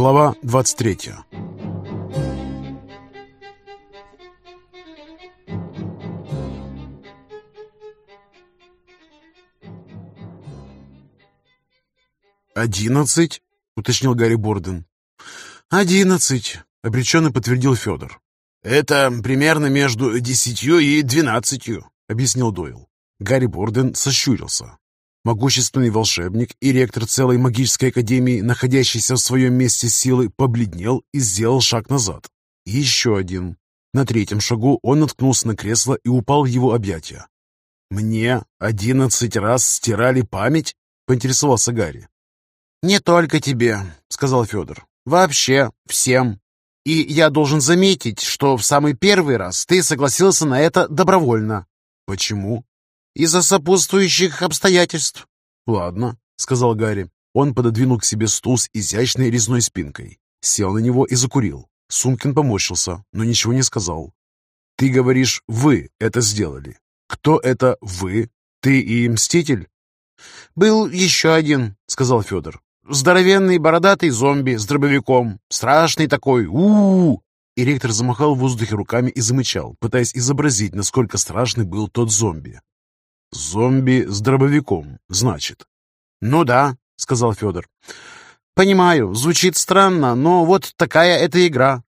Глава 23 «Одиннадцать?» — уточнил Гарри Борден. «Одиннадцать», — обреченно подтвердил Федор. «Это примерно между десятью и двенадцатью», — объяснил Дойл. Гарри Борден сощурился. Могущественный волшебник и ректор целой магической академии, находящийся в своем месте силы, побледнел и сделал шаг назад. И еще один. На третьем шагу он наткнулся на кресло и упал в его объятия. «Мне одиннадцать раз стирали память?» — поинтересовался Гарри. «Не только тебе», — сказал Федор. «Вообще всем. И я должен заметить, что в самый первый раз ты согласился на это добровольно». «Почему?» «Из-за сопутствующих обстоятельств». «Ладно», — сказал Гарри. Он пододвинул к себе стул с изящной резной спинкой, сел на него и закурил. Сумкин поморщился, но ничего не сказал. «Ты говоришь, вы это сделали. Кто это вы? Ты и Мститель?» «Был еще один», — сказал Федор. Здоровенный бородатый зомби с дробовиком. Страшный такой. у у, -у И ректор замахал в воздухе руками и замычал, пытаясь изобразить, насколько страшный был тот зомби. «Зомби с дробовиком, значит?» «Ну да», — сказал Федор. «Понимаю, звучит странно, но вот такая эта игра.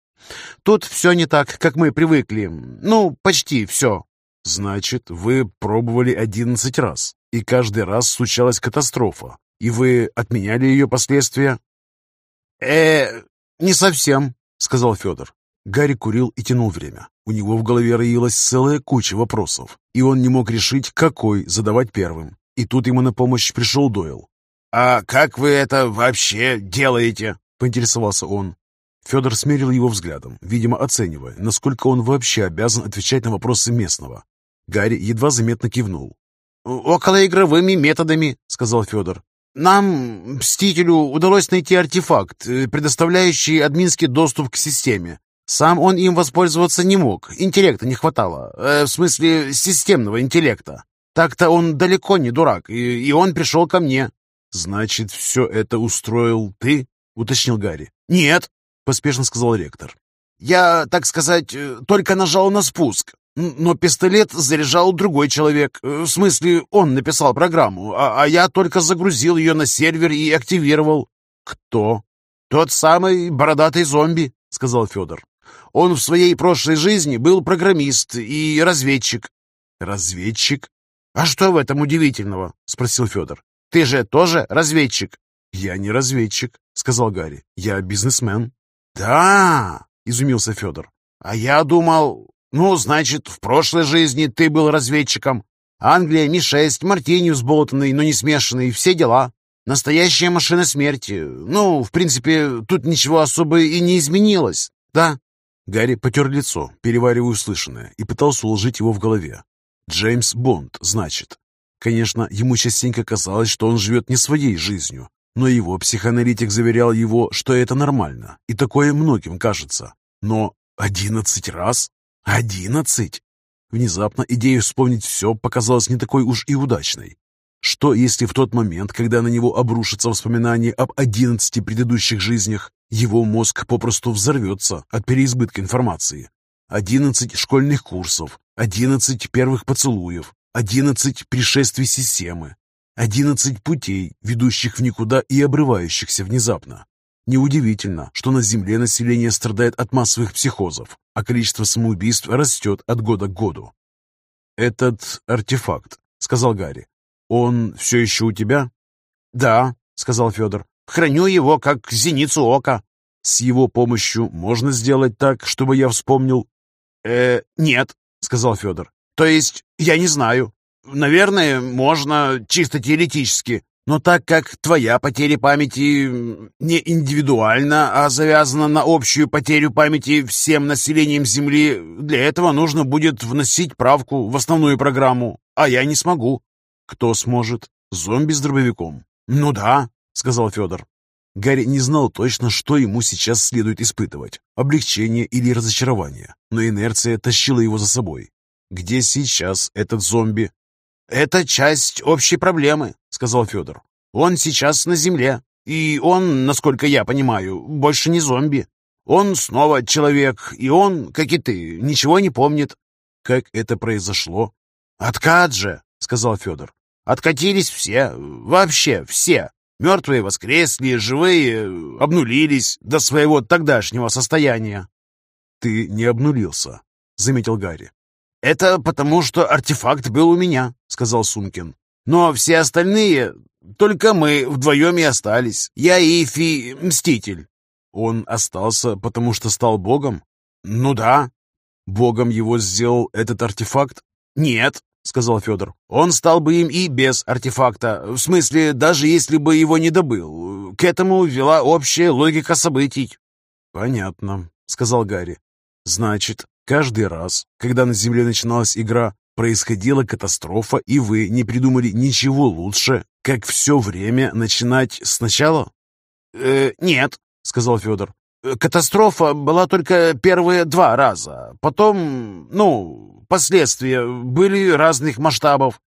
Тут все не так, как мы привыкли. Ну, почти все». «Значит, вы пробовали одиннадцать раз, и каждый раз случалась катастрофа, и вы отменяли ее последствия? э не совсем, сказал Федор. Гарри курил и тянул время. У него в голове роилась целая куча вопросов, и он не мог решить, какой задавать первым. И тут ему на помощь пришел Дойл. «А как вы это вообще делаете?» — поинтересовался он. Федор смерил его взглядом, видимо, оценивая, насколько он вообще обязан отвечать на вопросы местного. Гарри едва заметно кивнул. «Околоигровыми методами», — сказал Федор. Нам, Мстителю, удалось найти артефакт, э, предоставляющий админский доступ к системе. Сам он им воспользоваться не мог, интеллекта не хватало, э, в смысле системного интеллекта. Так-то он далеко не дурак, и, и он пришел ко мне. «Значит, все это устроил ты?» — уточнил Гарри. «Нет», — поспешно сказал ректор. «Я, так сказать, э, только нажал на спуск. Но пистолет заряжал другой человек. Э, в смысле, он написал программу, а, а я только загрузил ее на сервер и активировал. Кто? Тот самый бородатый зомби, сказал Федор. Он в своей прошлой жизни был программист и разведчик. Разведчик? А что в этом удивительного? Спросил Федор. Ты же тоже разведчик? Я не разведчик, сказал Гарри. Я бизнесмен. Да, изумился Федор. А я думал, «Ну, значит, в прошлой жизни ты был разведчиком. Англия, Ми-6, мартини взболтанный, но не смешанный, все дела. Настоящая машина смерти. Ну, в принципе, тут ничего особо и не изменилось, да?» Гарри потер лицо, переваривая услышанное, и пытался уложить его в голове. «Джеймс Бонд, значит». Конечно, ему частенько казалось, что он живет не своей жизнью, но его психоаналитик заверял его, что это нормально, и такое многим кажется. Но одиннадцать раз? Одиннадцать? Внезапно идея вспомнить все показалась не такой уж и удачной. Что, если в тот момент, когда на него обрушатся воспоминания об одиннадцати предыдущих жизнях, его мозг попросту взорвется от переизбытка информации? Одиннадцать школьных курсов, одиннадцать первых поцелуев, одиннадцать пришествий системы, одиннадцать путей, ведущих в никуда и обрывающихся внезапно. Неудивительно, что на Земле население страдает от массовых психозов, а количество самоубийств растет от года к году. «Этот артефакт», — сказал Гарри, — «он все еще у тебя?» «Да», — сказал Федор, — «храню его как зеницу ока». «С его помощью можно сделать так, чтобы я вспомнил?» «Э, нет», — сказал Федор. «То есть, я не знаю. Наверное, можно чисто теоретически, но так как твоя потеря памяти не индивидуальна, а завязана на общую потерю памяти всем населением Земли, для этого нужно будет вносить правку в основную программу, а я не смогу. Кто сможет? Зомби с дробовиком? Ну да, сказал Федор. Гарри не знал точно, что ему сейчас следует испытывать – облегчение или разочарование, но инерция тащила его за собой. Где сейчас этот зомби? «Это часть общей проблемы», — сказал Федор. «Он сейчас на земле. И он, насколько я понимаю, больше не зомби. Он снова человек, и он, как и ты, ничего не помнит. Как это произошло? Откат же, сказал Федор. Откатились все, вообще все. Мертвые воскресли, живые обнулились до своего тогдашнего состояния. Ты не обнулился, заметил Гарри. Это потому, что артефакт был у меня, сказал Сумкин. Но все остальные, только мы вдвоем и остались. Я и Фи Мститель. Он остался, потому что стал богом? Ну да. Богом его сделал этот артефакт? Нет, сказал Федор. Он стал бы им и без артефакта. В смысле, даже если бы его не добыл. К этому вела общая логика событий. Понятно, сказал Гарри. Значит, каждый раз, когда на Земле начиналась игра, происходила катастрофа, и вы не придумали ничего лучше, как все время начинать сначала? Э, нет, — сказал Федор. «Э, «Катастрофа была только первые два раза. Потом, ну, последствия были разных масштабов».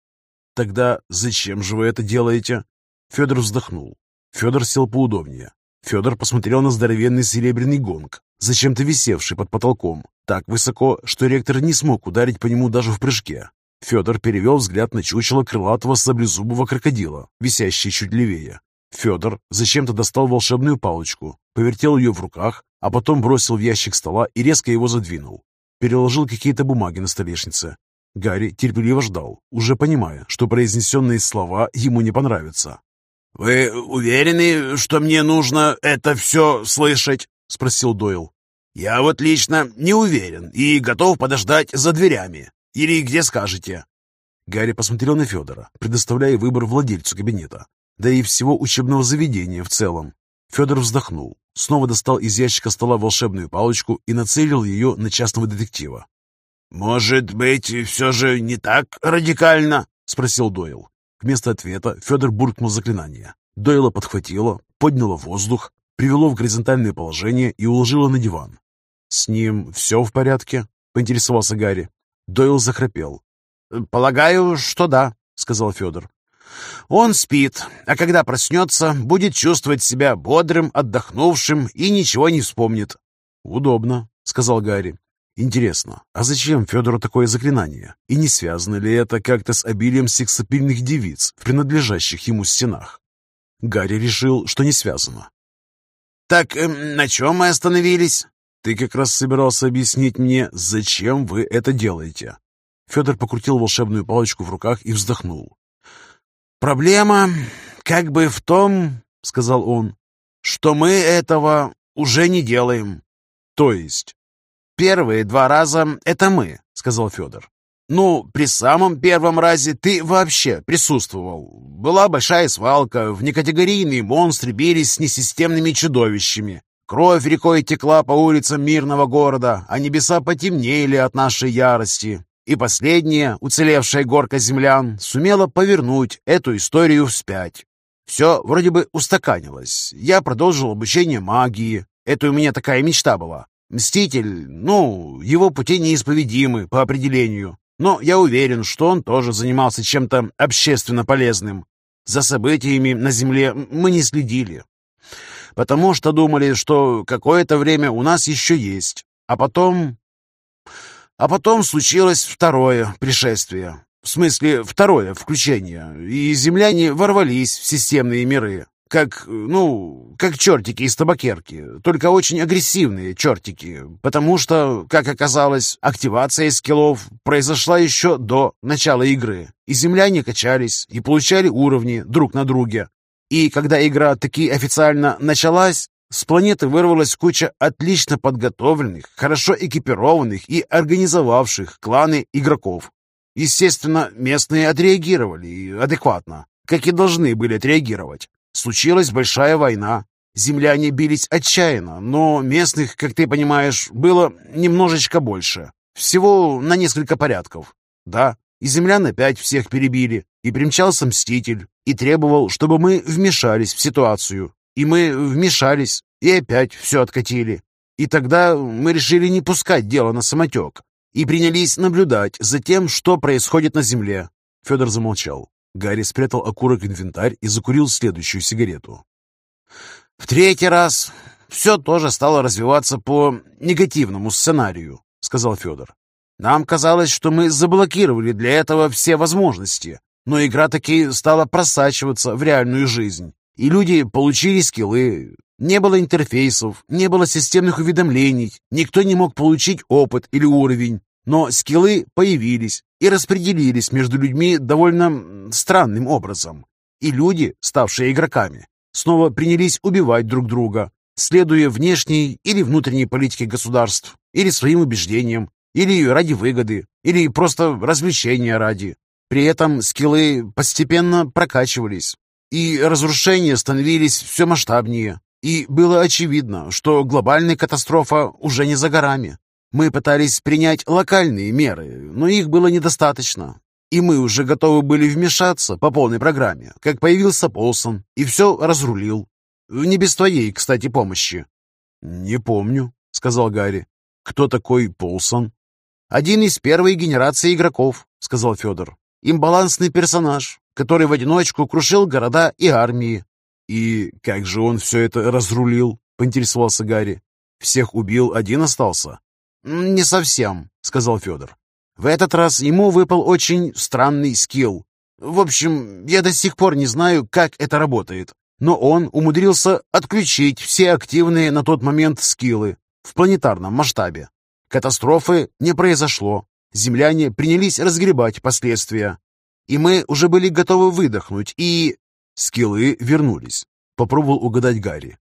«Тогда зачем же вы это делаете?» Федор вздохнул. Федор сел поудобнее. Федор посмотрел на здоровенный серебряный гонг, зачем-то висевший под потолком, так высоко, что ректор не смог ударить по нему даже в прыжке. Федор перевел взгляд на чучело крылатого саблезубого крокодила, висящее чуть левее. Федор зачем-то достал волшебную палочку, повертел ее в руках, а потом бросил в ящик стола и резко его задвинул. Переложил какие-то бумаги на столешнице. Гарри терпеливо ждал, уже понимая, что произнесенные слова ему не понравятся. «Вы уверены, что мне нужно это все слышать?» — спросил Дойл. «Я вот лично не уверен и готов подождать за дверями. Или где скажете?» Гарри посмотрел на Федора, предоставляя выбор владельцу кабинета да и всего учебного заведения в целом. Федор вздохнул, снова достал из ящика стола волшебную палочку и нацелил ее на частного детектива. «Может быть, все же не так радикально?» — спросил Дойл. Вместо ответа Федор буркнул заклинание. Дойла подхватило, подняло воздух, привело в горизонтальное положение и уложило на диван. «С ним все в порядке?» — поинтересовался Гарри. Дойл захрапел. «Полагаю, что да», — сказал Федор. Он спит, а когда проснется, будет чувствовать себя бодрым, отдохнувшим и ничего не вспомнит. «Удобно», — сказал Гарри. «Интересно, а зачем Федору такое заклинание? И не связано ли это как-то с обилием сексапильных девиц в принадлежащих ему стенах?» Гарри решил, что не связано. «Так э, на чем мы остановились?» «Ты как раз собирался объяснить мне, зачем вы это делаете». Федор покрутил волшебную палочку в руках и вздохнул. «Проблема как бы в том, — сказал он, — что мы этого уже не делаем». «То есть?» «Первые два раза — это мы», — сказал Федор. «Ну, при самом первом разе ты вообще присутствовал. Была большая свалка, внекатегорийные монстры бились с несистемными чудовищами. Кровь рекой текла по улицам мирного города, а небеса потемнели от нашей ярости. И последняя, уцелевшая горка землян, сумела повернуть эту историю вспять. Все вроде бы устаканилось. Я продолжил обучение магии. Это у меня такая мечта была. Мститель, ну, его пути неисповедимы по определению. Но я уверен, что он тоже занимался чем-то общественно полезным. За событиями на Земле мы не следили. Потому что думали, что какое-то время у нас еще есть. А потом а потом случилось второе пришествие. В смысле, второе включение. И земляне ворвались в системные миры. Как, ну, как чертики из табакерки. Только очень агрессивные чертики. Потому что, как оказалось, активация скиллов произошла еще до начала игры. И земляне качались и получали уровни друг на друге. И когда игра таки официально началась, с планеты вырвалась куча отлично подготовленных, хорошо экипированных и организовавших кланы игроков. Естественно, местные отреагировали адекватно, как и должны были отреагировать. Случилась большая война. Земляне бились отчаянно, но местных, как ты понимаешь, было немножечко больше. Всего на несколько порядков. Да, и землян опять всех перебили, и примчался Мститель, и требовал, чтобы мы вмешались в ситуацию. И мы вмешались, и опять все откатили. И тогда мы решили не пускать дело на самотек и принялись наблюдать за тем, что происходит на земле. Федор замолчал. Гарри спрятал окурок в инвентарь и закурил следующую сигарету. В третий раз все тоже стало развиваться по негативному сценарию, сказал Федор. Нам казалось, что мы заблокировали для этого все возможности, но игра таки стала просачиваться в реальную жизнь, и люди получили скиллы. Не было интерфейсов, не было системных уведомлений, никто не мог получить опыт или уровень, но скиллы появились и распределились между людьми довольно странным образом. И люди, ставшие игроками, снова принялись убивать друг друга, следуя внешней или внутренней политике государств, или своим убеждениям, или ради выгоды, или просто развлечения ради. При этом скиллы постепенно прокачивались, и разрушения становились все масштабнее. И было очевидно, что глобальная катастрофа уже не за горами. Мы пытались принять локальные меры, но их было недостаточно. И мы уже готовы были вмешаться по полной программе, как появился Полсон и все разрулил. Не без твоей, кстати, помощи. «Не помню», — сказал Гарри. «Кто такой Полсон?» «Один из первой генерации игроков», — сказал Федор. «Имбалансный персонаж, который в одиночку крушил города и армии». «И как же он все это разрулил?» — поинтересовался Гарри. «Всех убил, один остался?» «Не совсем», — сказал Федор. «В этот раз ему выпал очень странный скилл. В общем, я до сих пор не знаю, как это работает, но он умудрился отключить все активные на тот момент скиллы в планетарном масштабе. Катастрофы не произошло. Земляне принялись разгребать последствия. И мы уже были готовы выдохнуть, и... Скиллы вернулись. Попробовал угадать Гарри.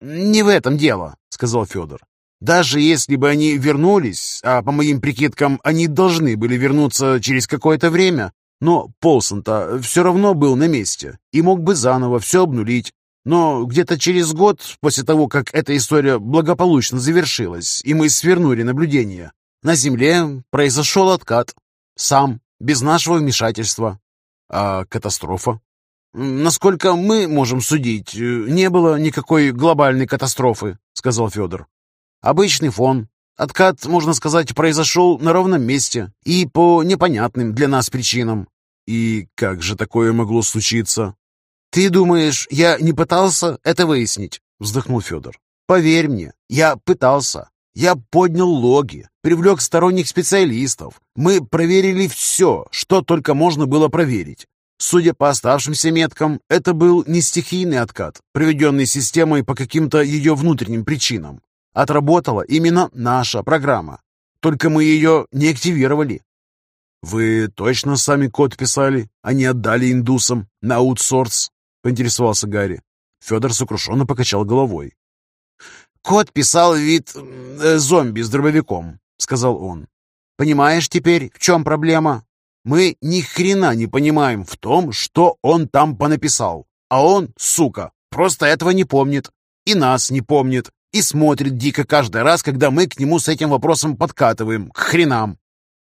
«Не в этом дело», — сказал Федор. «Даже если бы они вернулись, а по моим прикидкам они должны были вернуться через какое-то время, но Полсон-то все равно был на месте и мог бы заново все обнулить, но где-то через год, после того, как эта история благополучно завершилась, и мы свернули наблюдение, на Земле произошел откат. Сам, без нашего вмешательства. А катастрофа? Насколько мы можем судить, не было никакой глобальной катастрофы, сказал Федор. Обычный фон. Откат, можно сказать, произошел на ровном месте и по непонятным для нас причинам. И как же такое могло случиться? «Ты думаешь, я не пытался это выяснить?» — вздохнул Федор. «Поверь мне, я пытался. Я поднял логи, привлек сторонних специалистов. Мы проверили все, что только можно было проверить. Судя по оставшимся меткам, это был не стихийный откат, приведенный системой по каким-то ее внутренним причинам. Отработала именно наша программа. Только мы ее не активировали. «Вы точно сами код писали, а не отдали индусам на аутсорс?» — поинтересовался Гарри. Федор сокрушенно покачал головой. «Кот писал вид э, зомби с дробовиком», — сказал он. «Понимаешь теперь, в чем проблема? Мы ни хрена не понимаем в том, что он там понаписал. А он, сука, просто этого не помнит. И нас не помнит. И смотрит дико каждый раз, когда мы к нему с этим вопросом подкатываем. К хренам».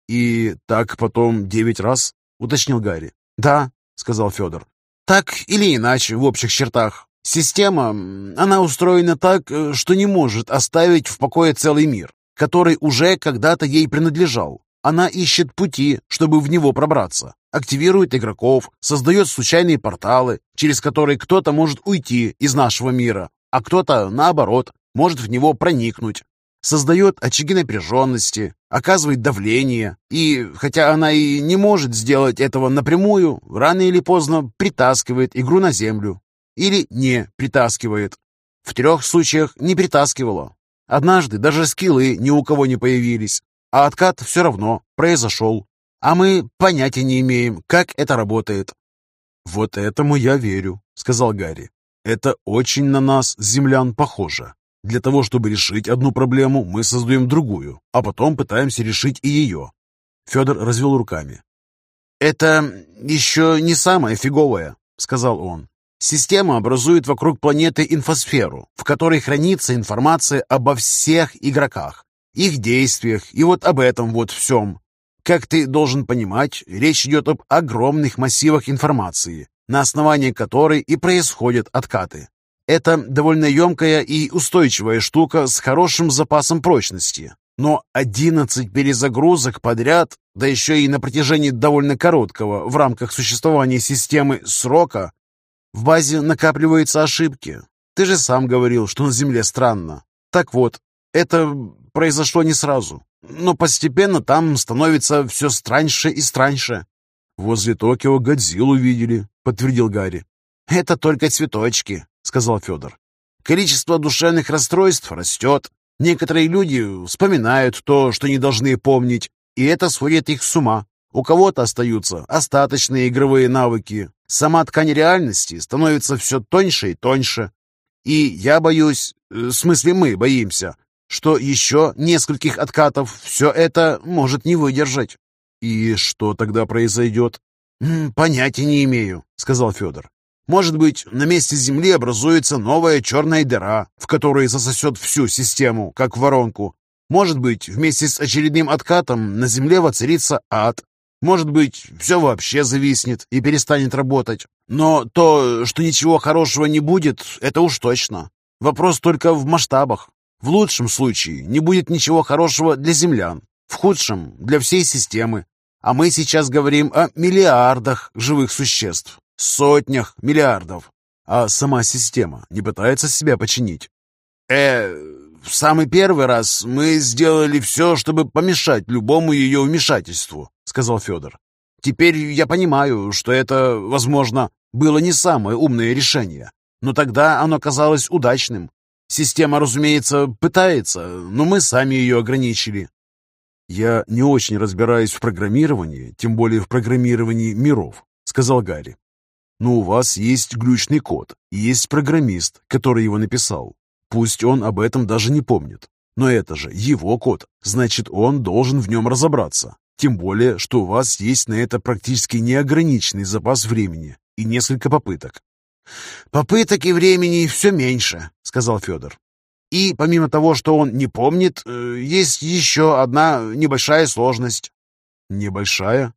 «И так потом девять раз?» — уточнил Гарри. «Да», — сказал Федор. Так или иначе, в общих чертах. Система, она устроена так, э, что не может оставить в покое целый мир, который уже когда-то ей принадлежал. Она ищет пути, чтобы в него пробраться, активирует игроков, создает случайные порталы, через которые кто-то может уйти из нашего мира, а кто-то, наоборот, может в него проникнуть. Создает очаги напряженности, оказывает давление, и, хотя она и не может сделать этого напрямую, рано или поздно притаскивает игру на землю. Или не притаскивает. В трех случаях не притаскивала. Однажды даже скиллы ни у кого не появились, а откат все равно произошел. А мы понятия не имеем, как это работает. «Вот этому я верю», — сказал Гарри. «Это очень на нас, землян, похоже. Для того, чтобы решить одну проблему, мы создаем другую, а потом пытаемся решить и ее. Федор развел руками. «Это еще не самое фиговое», — сказал он. «Система образует вокруг планеты инфосферу, в которой хранится информация обо всех игроках, их действиях и вот об этом вот всем. Как ты должен понимать, речь идет об огромных массивах информации, на основании которой и происходят откаты. Это довольно емкая и устойчивая штука с хорошим запасом прочности. Но 11 перезагрузок подряд, да еще и на протяжении довольно короткого в рамках существования системы срока, в базе накапливаются ошибки. Ты же сам говорил, что на Земле странно. Так вот, это произошло не сразу, но постепенно там становится все страньше и страньше. «Возле Токио Годзиллу видели», — подтвердил Гарри. «Это только цветочки», — сказал Федор. «Количество душевных расстройств растет. Некоторые люди вспоминают то, что не должны помнить, и это сводит их с ума. У кого-то остаются остаточные игровые навыки. Сама ткань реальности становится все тоньше и тоньше. И я боюсь, э, в смысле мы боимся, что еще нескольких откатов все это может не выдержать. «И что тогда произойдет?» «Понятия не имею», — сказал Федор. «Может быть, на месте Земли образуется новая черная дыра, в которой засосет всю систему, как воронку. Может быть, вместе с очередным откатом на Земле воцарится ад, может быть, все вообще зависнет и перестанет работать. Но то, что ничего хорошего не будет, это уж точно. Вопрос только в масштабах. В лучшем случае не будет ничего хорошего для землян, в худшем – для всей системы. А мы сейчас говорим о миллиардах живых существ, сотнях миллиардов. А сама система не пытается себя починить. Э, в самый первый раз мы сделали все, чтобы помешать любому ее вмешательству. — сказал Федор. «Теперь я понимаю, что это, возможно, было не самое умное решение, но тогда оно казалось удачным. Система, разумеется, пытается, но мы сами ее ограничили». «Я не очень разбираюсь в программировании, тем более в программировании миров», — сказал Гарри. «Но у вас есть глючный код, и есть программист, который его написал. Пусть он об этом даже не помнит. Но это же его код, значит, он должен в нем разобраться. Тем более, что у вас есть на это практически неограниченный запас времени и несколько попыток. «Попыток и времени все меньше», — сказал Федор. «И помимо того, что он не помнит, э, есть еще одна небольшая сложность». «Небольшая?»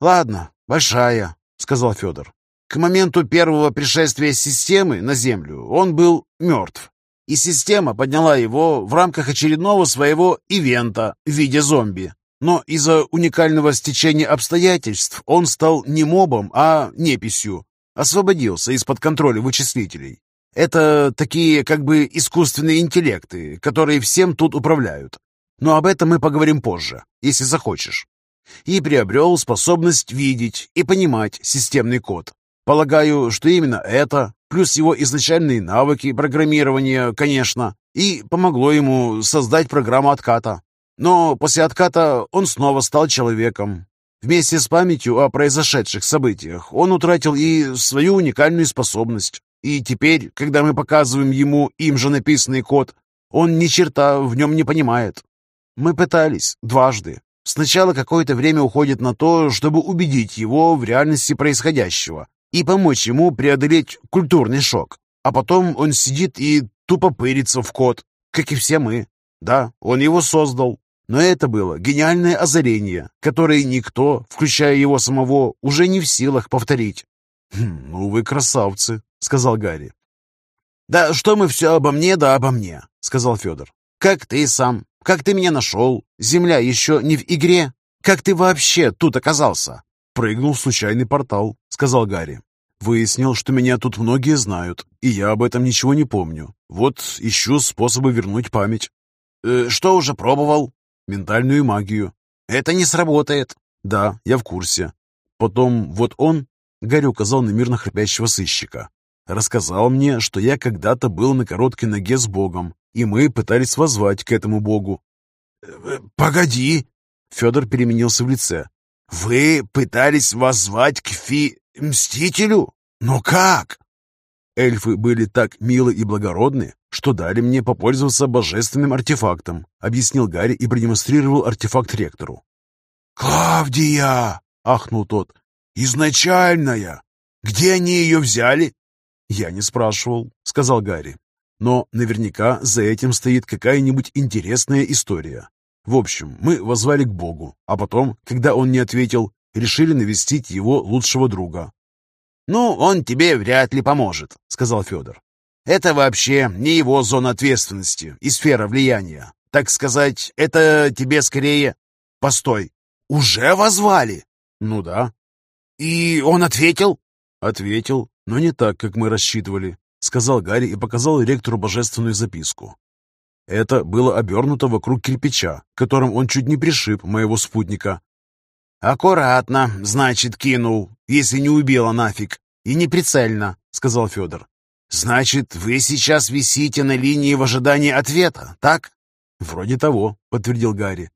«Ладно, большая», — сказал Федор. «К моменту первого пришествия системы на Землю он был мертв, и система подняла его в рамках очередного своего ивента в виде зомби. Но из-за уникального стечения обстоятельств он стал не мобом, а неписью. Освободился из-под контроля вычислителей. Это такие как бы искусственные интеллекты, которые всем тут управляют. Но об этом мы поговорим позже, если захочешь. И приобрел способность видеть и понимать системный код. Полагаю, что именно это, плюс его изначальные навыки программирования, конечно, и помогло ему создать программу отката. Но после отката он снова стал человеком. Вместе с памятью о произошедших событиях он утратил и свою уникальную способность. И теперь, когда мы показываем ему им же написанный код, он ни черта в нем не понимает. Мы пытались дважды. Сначала какое-то время уходит на то, чтобы убедить его в реальности происходящего и помочь ему преодолеть культурный шок. А потом он сидит и тупо пырится в код, как и все мы. Да, он его создал, но это было гениальное озарение, которое никто, включая его самого, уже не в силах повторить. «Хм, «Ну вы красавцы», — сказал Гарри. «Да что мы все обо мне, да обо мне», — сказал Федор. «Как ты сам? Как ты меня нашел? Земля еще не в игре? Как ты вообще тут оказался?» «Прыгнул в случайный портал», — сказал Гарри. «Выяснил, что меня тут многие знают, и я об этом ничего не помню. Вот ищу способы вернуть память». «Э, «Что уже пробовал?» Ментальную магию. Это не сработает. Да, я в курсе. Потом вот он, Гарри указал на мирно храпящего сыщика, рассказал мне, что я когда-то был на короткой ноге с Богом, и мы пытались воззвать к этому Богу. Э, «Погоди!» Федор переменился в лице. «Вы пытались воззвать к Фи... Мстителю? Но как?» Эльфы были так милы и благородны, что дали мне попользоваться божественным артефактом, объяснил Гарри и продемонстрировал артефакт ректору. «Клавдия!» — ахнул тот. «Изначальная! Где они ее взяли?» «Я не спрашивал», — сказал Гарри. «Но наверняка за этим стоит какая-нибудь интересная история. В общем, мы возвали к Богу, а потом, когда он не ответил, решили навестить его лучшего друга, «Ну, он тебе вряд ли поможет», — сказал Федор. «Это вообще не его зона ответственности и сфера влияния. Так сказать, это тебе скорее...» «Постой, уже возвали?» «Ну да». «И он ответил?» «Ответил, но не так, как мы рассчитывали. — сказал Гарри и показал ректору божественную записку. Это было обернуто вокруг кирпича, которым он чуть не пришиб моего спутника. «Аккуратно, значит, кинул, если не убила нафиг. И не прицельно», — сказал Федор. «Значит, вы сейчас висите на линии в ожидании ответа, так?» «Вроде того», — подтвердил Гарри.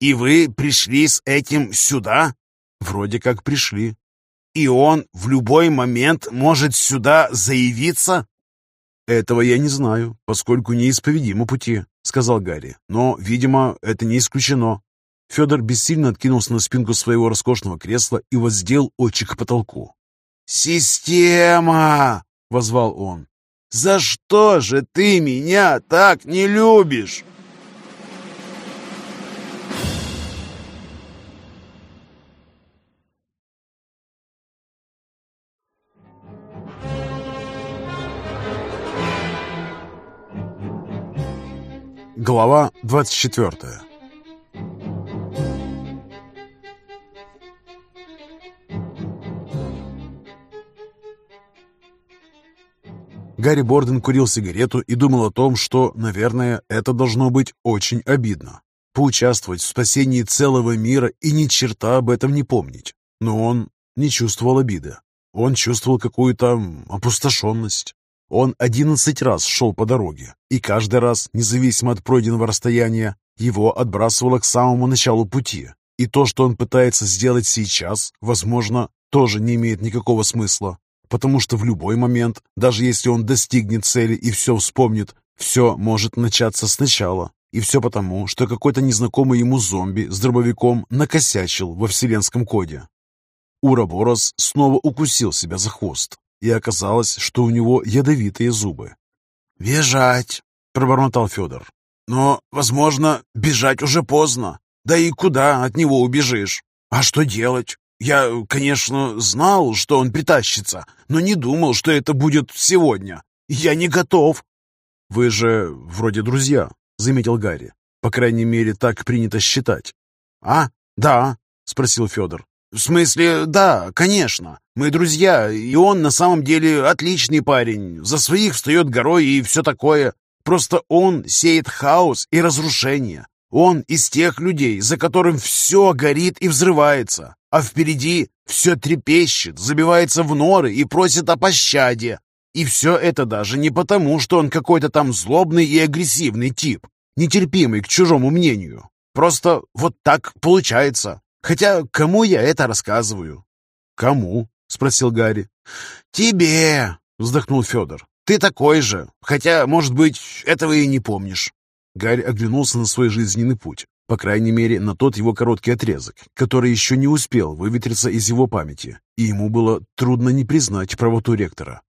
«И вы пришли с этим сюда?» «Вроде как пришли». «И он в любой момент может сюда заявиться?» «Этого я не знаю, поскольку неисповедимо пути», — сказал Гарри. «Но, видимо, это не исключено». Федор бессильно откинулся на спинку своего роскошного кресла и воздел очи к потолку. «Система!» — возвал он. «За что же ты меня так не любишь?» Глава 24 Гарри Борден курил сигарету и думал о том, что, наверное, это должно быть очень обидно. Поучаствовать в спасении целого мира и ни черта об этом не помнить. Но он не чувствовал обиды. Он чувствовал какую-то опустошенность. Он одиннадцать раз шел по дороге, и каждый раз, независимо от пройденного расстояния, его отбрасывало к самому началу пути. И то, что он пытается сделать сейчас, возможно, тоже не имеет никакого смысла, потому что в любой момент, даже если он достигнет цели и все вспомнит, все может начаться сначала. И все потому, что какой-то незнакомый ему зомби с дробовиком накосячил во вселенском коде. Ураборос снова укусил себя за хвост, и оказалось, что у него ядовитые зубы. «Бежать!» — пробормотал Федор. «Но, возможно, бежать уже поздно. Да и куда от него убежишь? А что делать? Я, конечно, знал, что он притащится, но не думал, что это будет сегодня. Я не готов». «Вы же вроде друзья», — заметил Гарри. «По крайней мере, так принято считать». «А, да», — спросил Федор. «В смысле, да, конечно. Мы друзья, и он на самом деле отличный парень. За своих встает горой и все такое. Просто он сеет хаос и разрушение. Он из тех людей, за которым все горит и взрывается, а впереди все трепещет, забивается в норы и просит о пощаде. И все это даже не потому, что он какой-то там злобный и агрессивный тип, нетерпимый к чужому мнению. Просто вот так получается. Хотя кому я это рассказываю? Кому? спросил Гарри. Тебе, вздохнул Федор. Ты такой же, хотя, может быть, этого и не помнишь. Гарри оглянулся на свой жизненный путь, по крайней мере, на тот его короткий отрезок, который еще не успел выветриться из его памяти, и ему было трудно не признать правоту ректора.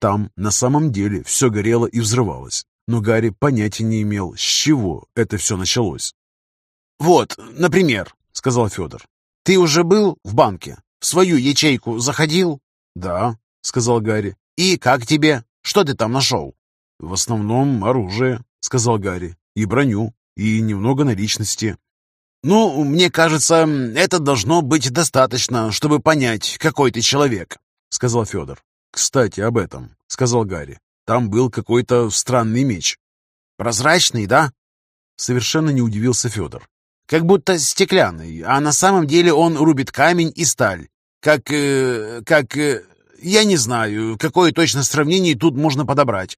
Там на самом деле все горело и взрывалось, но Гарри понятия не имел, с чего это все началось. «Вот, например», — сказал Федор. «Ты уже был в банке? В свою ячейку заходил?» «Да», — сказал Гарри. «И как тебе? Что ты там нашел?» «В основном оружие», — сказал Гарри. «И броню, и немного наличности». «Ну, мне кажется, это должно быть достаточно, чтобы понять, какой ты человек», — сказал Федор. «Кстати, об этом», — сказал Гарри. «Там был какой-то странный меч». «Прозрачный, да?» Совершенно не удивился Федор. Как будто стеклянный, а на самом деле он рубит камень и сталь. Как... Э, как... Э, я не знаю, какое точно сравнение тут можно подобрать.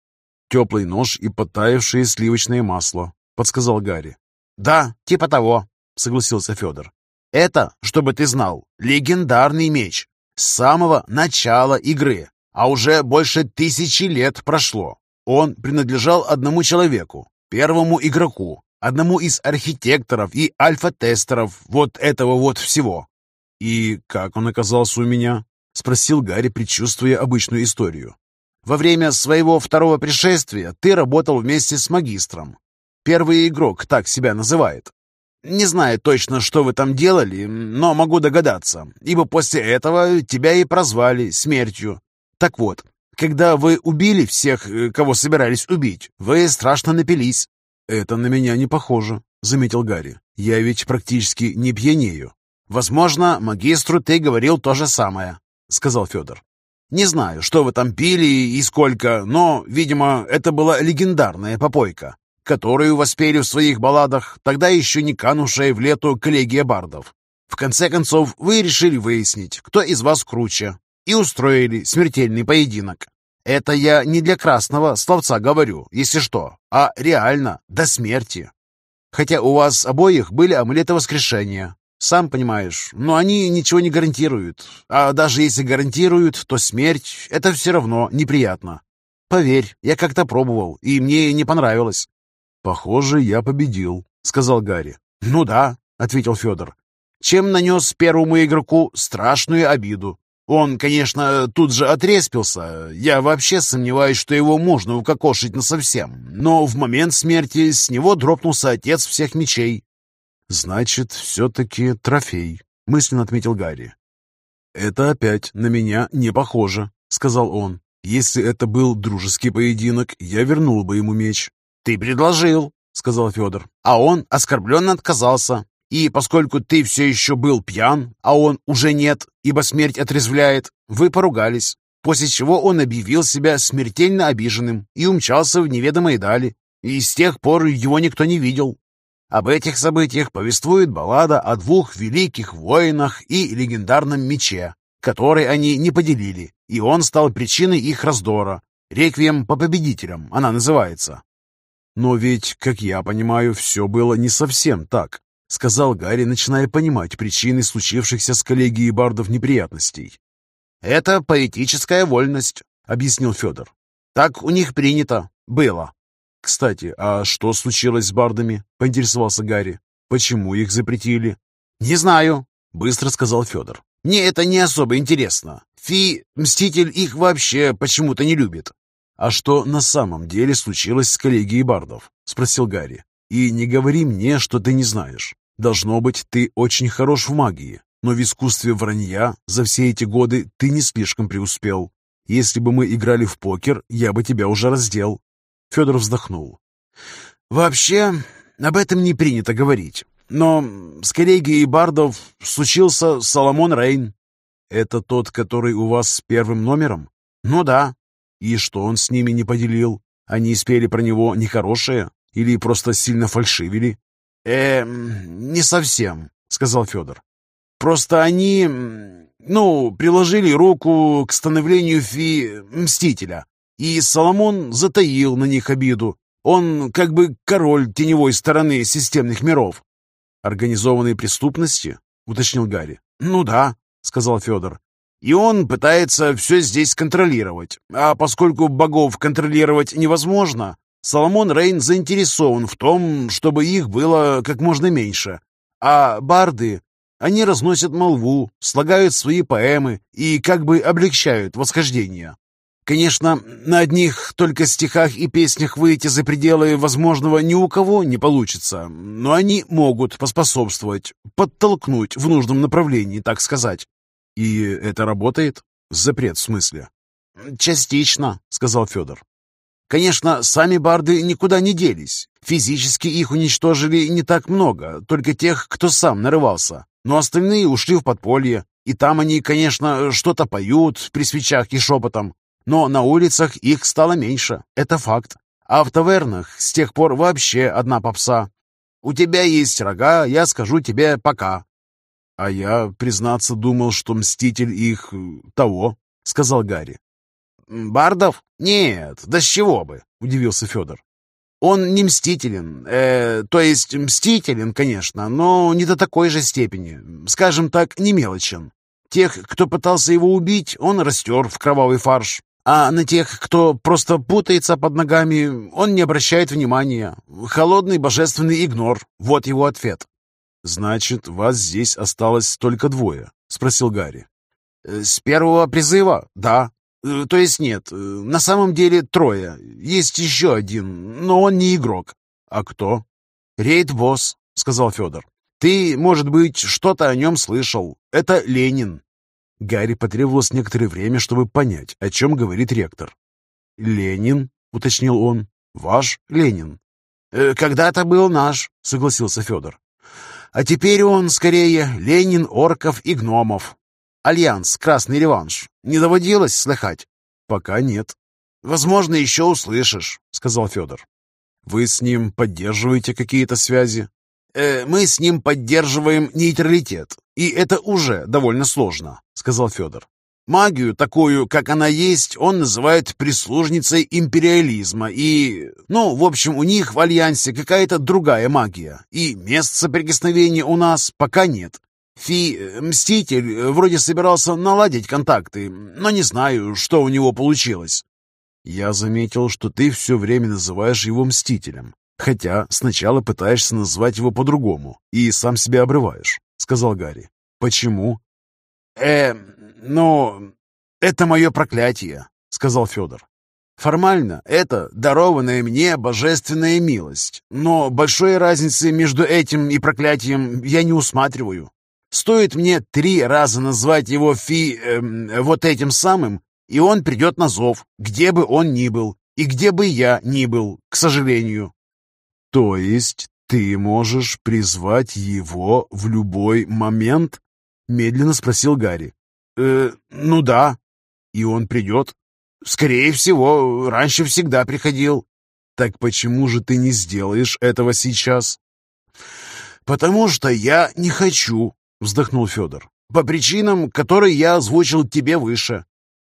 «Теплый нож и подтаявшее сливочное масло», — подсказал Гарри. «Да, типа того», — согласился Федор. «Это, чтобы ты знал, легендарный меч. С самого начала игры, а уже больше тысячи лет прошло. Он принадлежал одному человеку, первому игроку, одному из архитекторов и альфа-тестеров вот этого вот всего. «И как он оказался у меня?» — спросил Гарри, предчувствуя обычную историю. «Во время своего второго пришествия ты работал вместе с магистром. Первый игрок так себя называет. Не знаю точно, что вы там делали, но могу догадаться, ибо после этого тебя и прозвали смертью. Так вот, когда вы убили всех, э, кого собирались убить, вы страшно напились. «Это на меня не похоже», — заметил Гарри. «Я ведь практически не пьянею». «Возможно, магистру ты говорил то же самое», — сказал Федор. Не знаю, что вы там пили и сколько, но, видимо, это была легендарная попойка, которую воспели в своих балладах тогда еще не канувшая в лету коллегия бардов. В конце концов, вы решили выяснить, кто из вас круче, и устроили смертельный поединок. Это я не для красного словца говорю, если что, а реально, до смерти. Хотя у вас обоих были амулеты воскрешения. Сам понимаешь, но они ничего не гарантируют. А даже если гарантируют, то смерть — это все равно неприятно. Поверь, я как-то пробовал, и мне не понравилось. «Похоже, я победил», — сказал Гарри. «Ну да», — ответил Федор. «Чем нанес первому игроку страшную обиду. Он, конечно, тут же отреспился. Я вообще сомневаюсь, что его можно укокошить насовсем. Но в момент смерти с него дропнулся отец всех мечей. «Значит, все-таки трофей», — мысленно отметил Гарри. «Это опять на меня не похоже», — сказал он. «Если это был дружеский поединок, я вернул бы ему меч». «Ты предложил», — сказал Федор. «А он оскорбленно отказался. И поскольку ты все еще был пьян, а он уже нет, ибо смерть отрезвляет, вы поругались, после чего он объявил себя смертельно обиженным и умчался в неведомые дали, и с тех пор его никто не видел. Об этих событиях повествует баллада о двух великих воинах и легендарном мече, который они не поделили, и он стал причиной их раздора. «Реквием по победителям» она называется. Но ведь, как я понимаю, все было не совсем так сказал Гарри, начиная понимать причины случившихся с коллегией бардов неприятностей. «Это поэтическая вольность», — объяснил Федор. «Так у них принято. Было». «Кстати, а что случилось с бардами?» — поинтересовался Гарри. «Почему их запретили?» «Не знаю», — быстро сказал Федор. «Мне это не особо интересно. Фи, Мститель их вообще почему-то не любит». «А что на самом деле случилось с коллегией бардов?» — спросил Гарри. «И не говори мне, что ты не знаешь. Должно быть, ты очень хорош в магии, но в искусстве вранья за все эти годы ты не слишком преуспел. Если бы мы играли в покер, я бы тебя уже раздел». Федор вздохнул. «Вообще, об этом не принято говорить. Но с коллегией бардов случился Соломон Рейн». «Это тот, который у вас с первым номером?» «Ну да». «И что он с ними не поделил? Они спели про него нехорошее? Или просто сильно фальшивили?» «Э, не совсем», — сказал Федор. «Просто они, ну, приложили руку к становлению Фи Мстителя, и Соломон затаил на них обиду. Он как бы король теневой стороны системных миров». «Организованной преступности?» — уточнил Гарри. «Ну да», — сказал Федор. «И он пытается все здесь контролировать. А поскольку богов контролировать невозможно, Соломон Рейн заинтересован в том, чтобы их было как можно меньше. А барды, они разносят молву, слагают свои поэмы и как бы облегчают восхождение. Конечно, на одних только стихах и песнях выйти за пределы возможного ни у кого не получится, но они могут поспособствовать, подтолкнуть в нужном направлении, так сказать. И это работает? Запрет в смысле? «Частично», — сказал Федор. Конечно, сами барды никуда не делись. Физически их уничтожили не так много, только тех, кто сам нарывался. Но остальные ушли в подполье. И там они, конечно, что-то поют при свечах и шепотом. Но на улицах их стало меньше. Это факт. А в тавернах с тех пор вообще одна попса. У тебя есть рога, я скажу тебе пока. А я, признаться, думал, что мститель их э, того, сказал Гарри. «Бардов? Нет, да с чего бы?» — удивился Федор. «Он не мстителен, э, то есть мстителен, конечно, но не до такой же степени, скажем так, не мелочен. Тех, кто пытался его убить, он растер в кровавый фарш, а на тех, кто просто путается под ногами, он не обращает внимания. Холодный божественный игнор, вот его ответ». «Значит, вас здесь осталось только двое?» — спросил Гарри. «С первого призыва, да», Э, то есть нет, э, на самом деле трое. Есть еще один, но он не игрок. А кто? Рейд-босс, сказал Федор. Ты, может быть, что-то о нем слышал. Это Ленин. Гарри потребовалось некоторое время, чтобы понять, о чем говорит ректор. «Ленин?» — уточнил он. «Ваш Ленин?» «Э, «Когда-то был наш», — согласился Федор. «А теперь он, скорее, Ленин орков и гномов. Альянс «Красный реванш». Не доводилось слыхать? Пока нет. Возможно, еще услышишь, сказал Федор. Вы с ним поддерживаете какие-то связи? Э, мы с ним поддерживаем нейтралитет, и это уже довольно сложно, сказал Федор. Магию, такую, как она есть, он называет прислужницей империализма и... Ну, в общем, у них в Альянсе какая-то другая магия, и мест соприкосновения у нас пока нет. Фи, э, Мститель, э, вроде собирался наладить контакты, но не знаю, что у него получилось. Я заметил, что ты все время называешь его Мстителем, хотя сначала пытаешься назвать его по-другому и сам себя обрываешь, сказал Гарри. Почему? Э, ну, это мое проклятие, сказал Федор. Формально это дарованная мне божественная милость, но большой разницы между этим и проклятием я не усматриваю. Стоит мне три раза назвать его фи... Э, вот этим самым, и он придет на зов, где бы он ни был, и где бы я ни был, к сожалению. То есть ты можешь призвать его в любой момент? Медленно спросил Гарри. Э, ну да. И он придет? Скорее всего, раньше всегда приходил. Так почему же ты не сделаешь этого сейчас? Потому что я не хочу, вздохнул Федор. «По причинам, которые я озвучил тебе выше».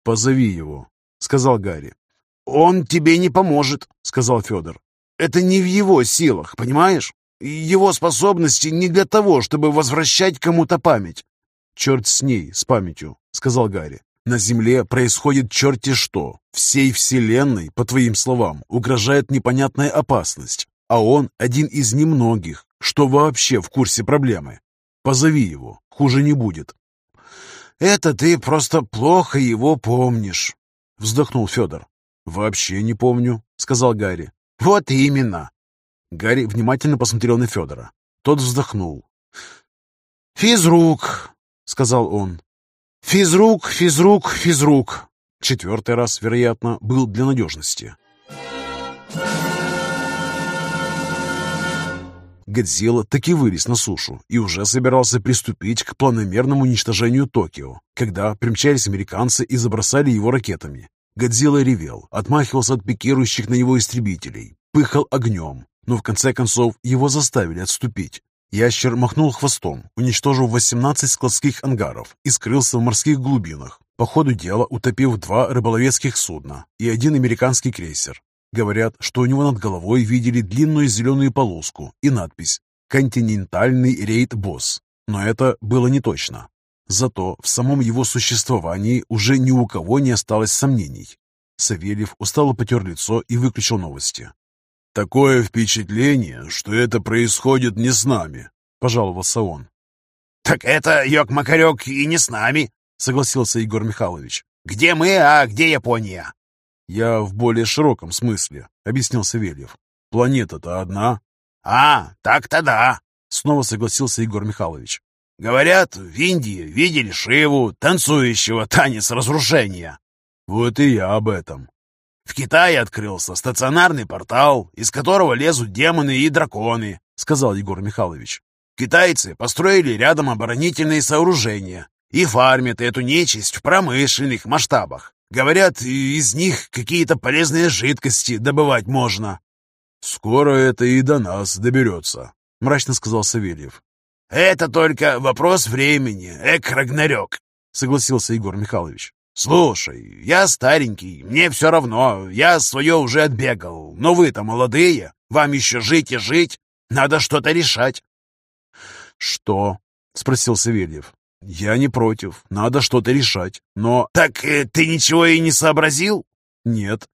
«Позови его», — сказал Гарри. «Он тебе не поможет», — сказал Федор. «Это не в его силах, понимаешь? Его способности не для того, чтобы возвращать кому-то память». «Черт с ней, с памятью», — сказал Гарри. «На Земле происходит черти что. Всей Вселенной, по твоим словам, угрожает непонятная опасность, а он один из немногих, что вообще в курсе проблемы. Позови его, хуже не будет. Это ты просто плохо его помнишь, вздохнул Федор. Вообще не помню, сказал Гарри. Вот именно. Гарри внимательно посмотрел на Федора. Тот вздохнул. «Физрук», — сказал он. «Физрук, физрук, физрук». Четвертый раз, вероятно, был для надежности. Годзилла таки вылез на сушу и уже собирался приступить к планомерному уничтожению Токио, когда примчались американцы и забросали его ракетами. Годзилла ревел, отмахивался от пикирующих на него истребителей, пыхал огнем, но в конце концов его заставили отступить. Ящер махнул хвостом, уничтожив 18 складских ангаров и скрылся в морских глубинах, по ходу дела утопив два рыболовецких судна и один американский крейсер. Говорят, что у него над головой видели длинную зеленую полоску и надпись «Континентальный рейд-босс». Но это было не точно. Зато в самом его существовании уже ни у кого не осталось сомнений. Савельев устало потер лицо и выключил новости. «Такое впечатление, что это происходит не с нами», — пожаловался он. «Так это, Йок-Макарек, и не с нами», — согласился Егор Михайлович. «Где мы, а где Япония?» «Я в более широком смысле», — объяснил Савельев. «Планета-то одна». «А, так-то да», — снова согласился Егор Михайлович. «Говорят, в Индии видели Шиву, танцующего танец разрушения». «Вот и я об этом». «В Китае открылся стационарный портал, из которого лезут демоны и драконы», — сказал Егор Михайлович. «Китайцы построили рядом оборонительные сооружения и фармят эту нечисть в промышленных масштабах. Говорят, из них какие-то полезные жидкости добывать можно. Скоро это и до нас доберется, мрачно сказал Савельев. Это только вопрос времени, эк, Рагнарёк, согласился Егор Михайлович. «Слушай, я старенький, мне все равно, я свое уже отбегал, но вы-то молодые, вам еще жить и жить, надо что-то решать». «Что?» — спросил Савельев. «Я не против. Надо что-то решать. Но...» «Так э, ты ничего и не сообразил?» «Нет».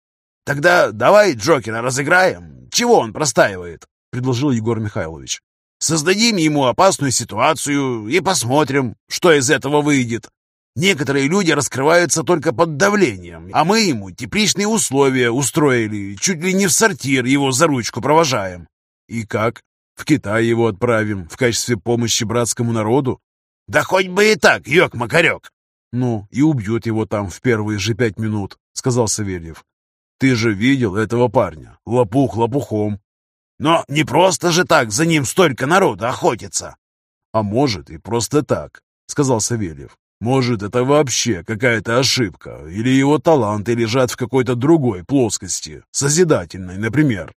«Тогда давай Джокера разыграем. Чего он простаивает?» — предложил Егор Михайлович. «Создадим ему опасную ситуацию и посмотрим, что из этого выйдет. Некоторые люди раскрываются только под давлением, а мы ему тепличные условия устроили, чуть ли не в сортир его за ручку провожаем». «И как? В Китай его отправим в качестве помощи братскому народу?» «Да хоть бы и так, ёк-макарёк!» «Ну, и убьет его там в первые же пять минут», — сказал Савельев. «Ты же видел этого парня, лопух лопухом». «Но не просто же так за ним столько народа охотится!» «А может, и просто так», — сказал Савельев. Может, это вообще какая-то ошибка, или его таланты лежат в какой-то другой плоскости, созидательной, например.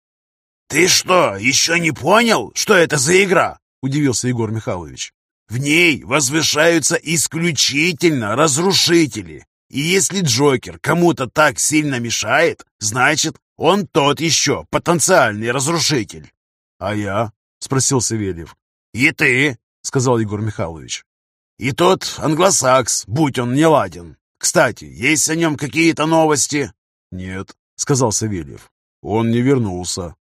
«Ты что, еще не понял, что это за игра?» – удивился Егор Михайлович. «В ней возвышаются исключительно разрушители, и если Джокер кому-то так сильно мешает, значит, он тот еще потенциальный разрушитель». «А я?» – спросил Савельев. «И ты», — сказал Егор Михайлович. И тот англосакс, будь он не ладен. Кстати, есть о нем какие-то новости? Нет, сказал Савельев. Он не вернулся.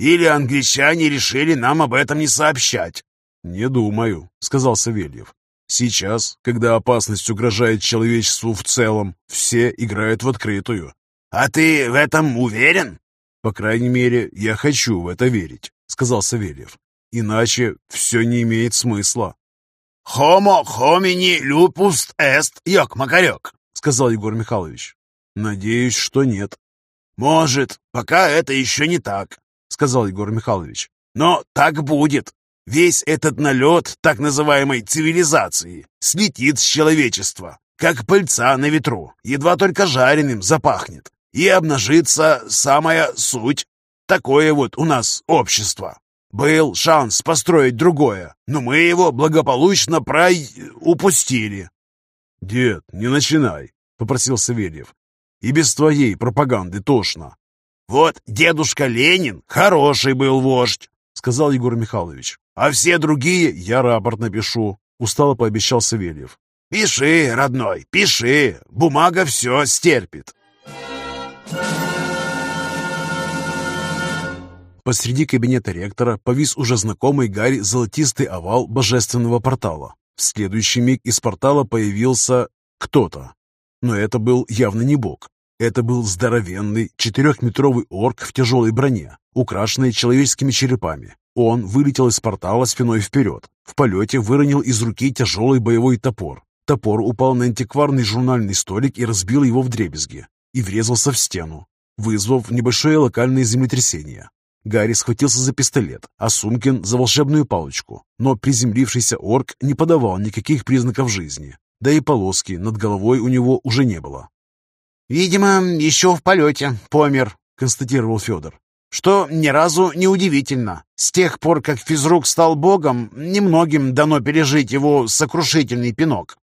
Или англичане решили нам об этом не сообщать? Не думаю, сказал Савельев. Сейчас, когда опасность угрожает человечеству в целом, все играют в открытую. А ты в этом уверен? По крайней мере, я хочу в это верить, сказал Савельев. Иначе все не имеет смысла. «Homo homini lupus est, ёк Макарек», — сказал Егор Михайлович. «Надеюсь, что нет». «Может, пока это еще не так», — сказал Егор Михайлович. «Но так будет. Весь этот налет так называемой цивилизации слетит с человечества, как пыльца на ветру, едва только жареным запахнет, и обнажится самая суть. Такое вот у нас общество. Был шанс построить другое, но мы его благополучно прой... упустили. «Дед, не начинай», — попросил Савельев. «И без твоей пропаганды тошно». «Вот дедушка Ленин хороший был вождь», — сказал Егор Михайлович. «А все другие я рапорт напишу», — устало пообещал Савельев. «Пиши, родной, пиши, бумага все стерпит». Посреди кабинета ректора повис уже знакомый Гарри золотистый овал божественного портала. В следующий миг из портала появился кто-то. Но это был явно не бог. Это был здоровенный четырехметровый орк в тяжелой броне, украшенный человеческими черепами. Он вылетел из портала спиной вперед. В полете выронил из руки тяжелый боевой топор. Топор упал на антикварный журнальный столик и разбил его в дребезги. И врезался в стену, вызвав небольшое локальное землетрясение. Гарри схватился за пистолет, а Сумкин за волшебную палочку, но приземлившийся орк не подавал никаких признаков жизни, да и полоски над головой у него уже не было. «Видимо, еще в полете помер», — констатировал Федор. «Что ни разу не удивительно. С тех пор, как физрук стал богом, немногим дано пережить его сокрушительный пинок».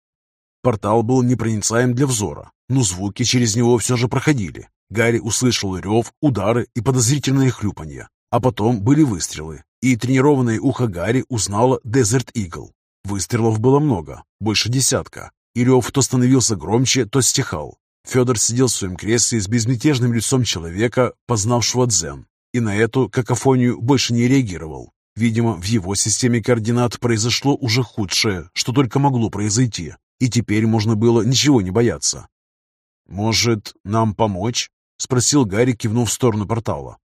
Портал был непроницаем для взора, но звуки через него все же проходили, Гарри услышал рев, удары и подозрительное хлюпанье. А потом были выстрелы, и тренированное ухо Гарри узнало Desert Eagle. Выстрелов было много, больше десятка, и рев то становился громче, то стихал. Федор сидел в своем кресле с безмятежным лицом человека, познавшего дзен, и на эту какофонию больше не реагировал. Видимо, в его системе координат произошло уже худшее, что только могло произойти, и теперь можно было ничего не бояться. «Может, нам помочь?» — спросил Гарри, кивнув в сторону портала.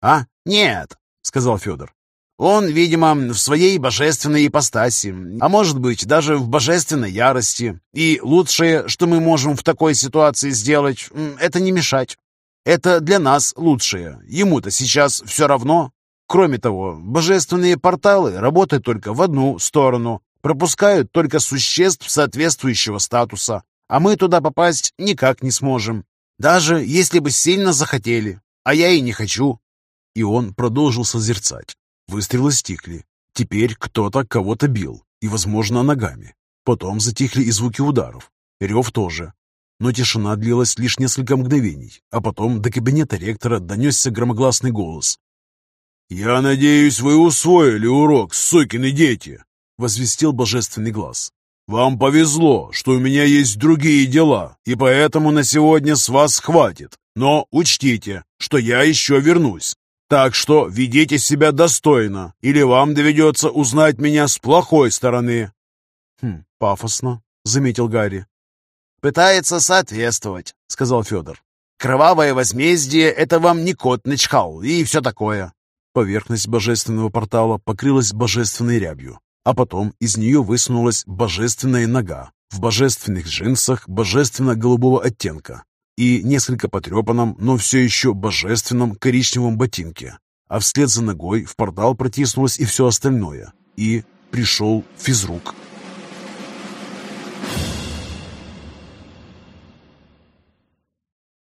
«А? Нет», — сказал Федор. «Он, видимо, в своей божественной ипостаси, а может быть, даже в божественной ярости. И лучшее, что мы можем в такой ситуации сделать, это не мешать. Это для нас лучшее. Ему-то сейчас все равно. Кроме того, божественные порталы работают только в одну сторону, пропускают только существ соответствующего статуса, а мы туда попасть никак не сможем. Даже если бы сильно захотели, а я и не хочу». И он продолжил созерцать. Выстрелы стихли. Теперь кто-то кого-то бил, и, возможно, ногами. Потом затихли и звуки ударов. Рев тоже. Но тишина длилась лишь несколько мгновений, а потом до кабинета ректора донесся громогласный голос. «Я надеюсь, вы усвоили урок, сукины дети!» — возвестил божественный глаз. «Вам повезло, что у меня есть другие дела, и поэтому на сегодня с вас хватит. Но учтите, что я еще вернусь. Так что ведите себя достойно, или вам доведется узнать меня с плохой стороны». «Хм, пафосно», — заметил Гарри. «Пытается соответствовать», — сказал Федор. «Кровавое возмездие — это вам не кот начхал и все такое». Поверхность божественного портала покрылась божественной рябью а потом из нее высунулась божественная нога в божественных джинсах божественно-голубого оттенка и несколько потрепанном, но все еще божественном коричневом ботинке. А вслед за ногой в портал протиснулось и все остальное. И пришел физрук.